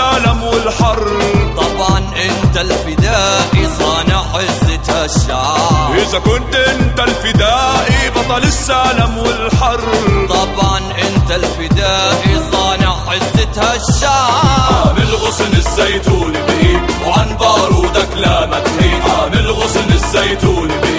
السلام والحر. طبعا أنت الفدائي صانع عزة الشعب. إذا كنت أنت الفدائي بطل السلام والحر. طبعا أنت الفدائي صانع عزة الشعب. عامل غصن الزيتون بإيد وعن بارودك لا متهيد عامل غصن الزيتون بإيد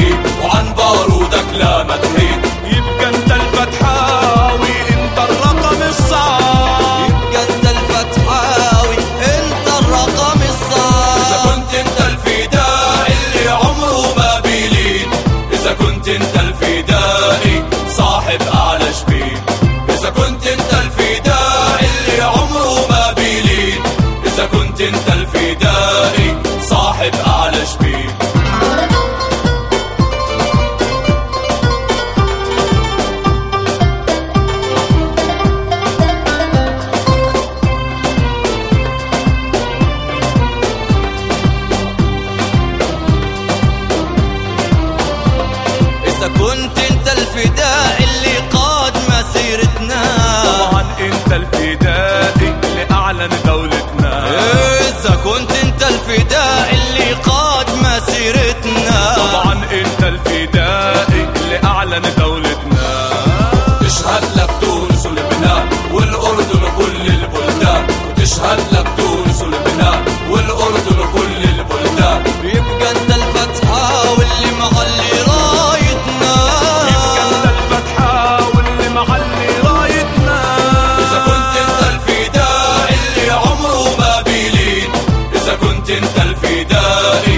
كنت أنت الفدائي صاحب أعلى شبين وتشهد لك تونس ولبنان والأردن وكل البلدان. يبقى انت الفتحاوي اللي معلي رايتنا. يبقى أنت الفتحة واللي معلي رايتنا. إذا كنت أنت الفدائي اللي عمره ما بيلين إذا كنت أنت الفدائي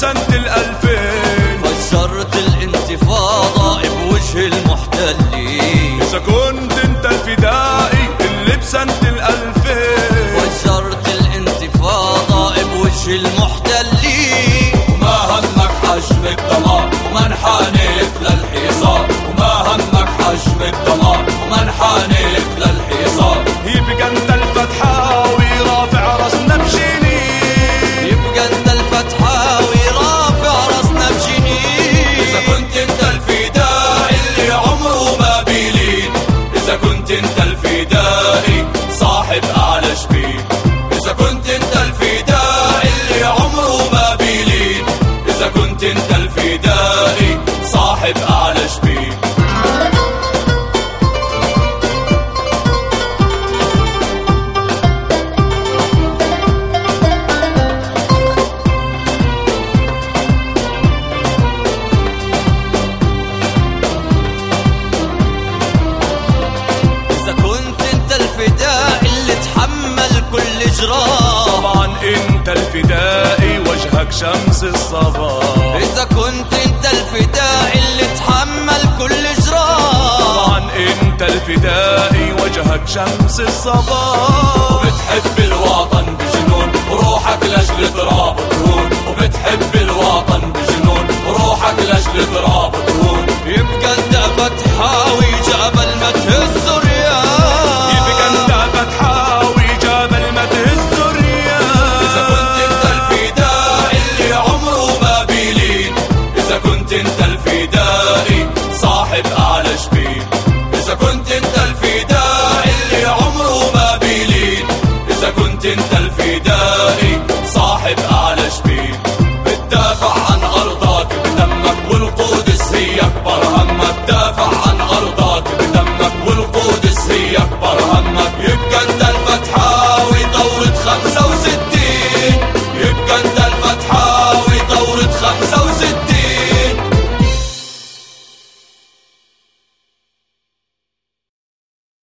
بسنة الألفين. فجرت الانتفاضة بوجه المحتلين. إذا كنت أنت الفدائي اللي بسنة الألفين. فجرت الانتفاضة بوجه المحتلين. وما همك حجم الدمار ومنحانيك للحصار. وما همك حجم الدمار. كل جراح طبعا أنت الفدائي وجهك شمس الصباح. إذا كنت إنت الفدائي اللي تحمل كل جراح طبعا أنت الفدائي وجهك شمس الصباح. وبتحب الوطن بجنون وروحك لأجل تراب وبتحب الوطن بجنون وروحك لأجل تراب on.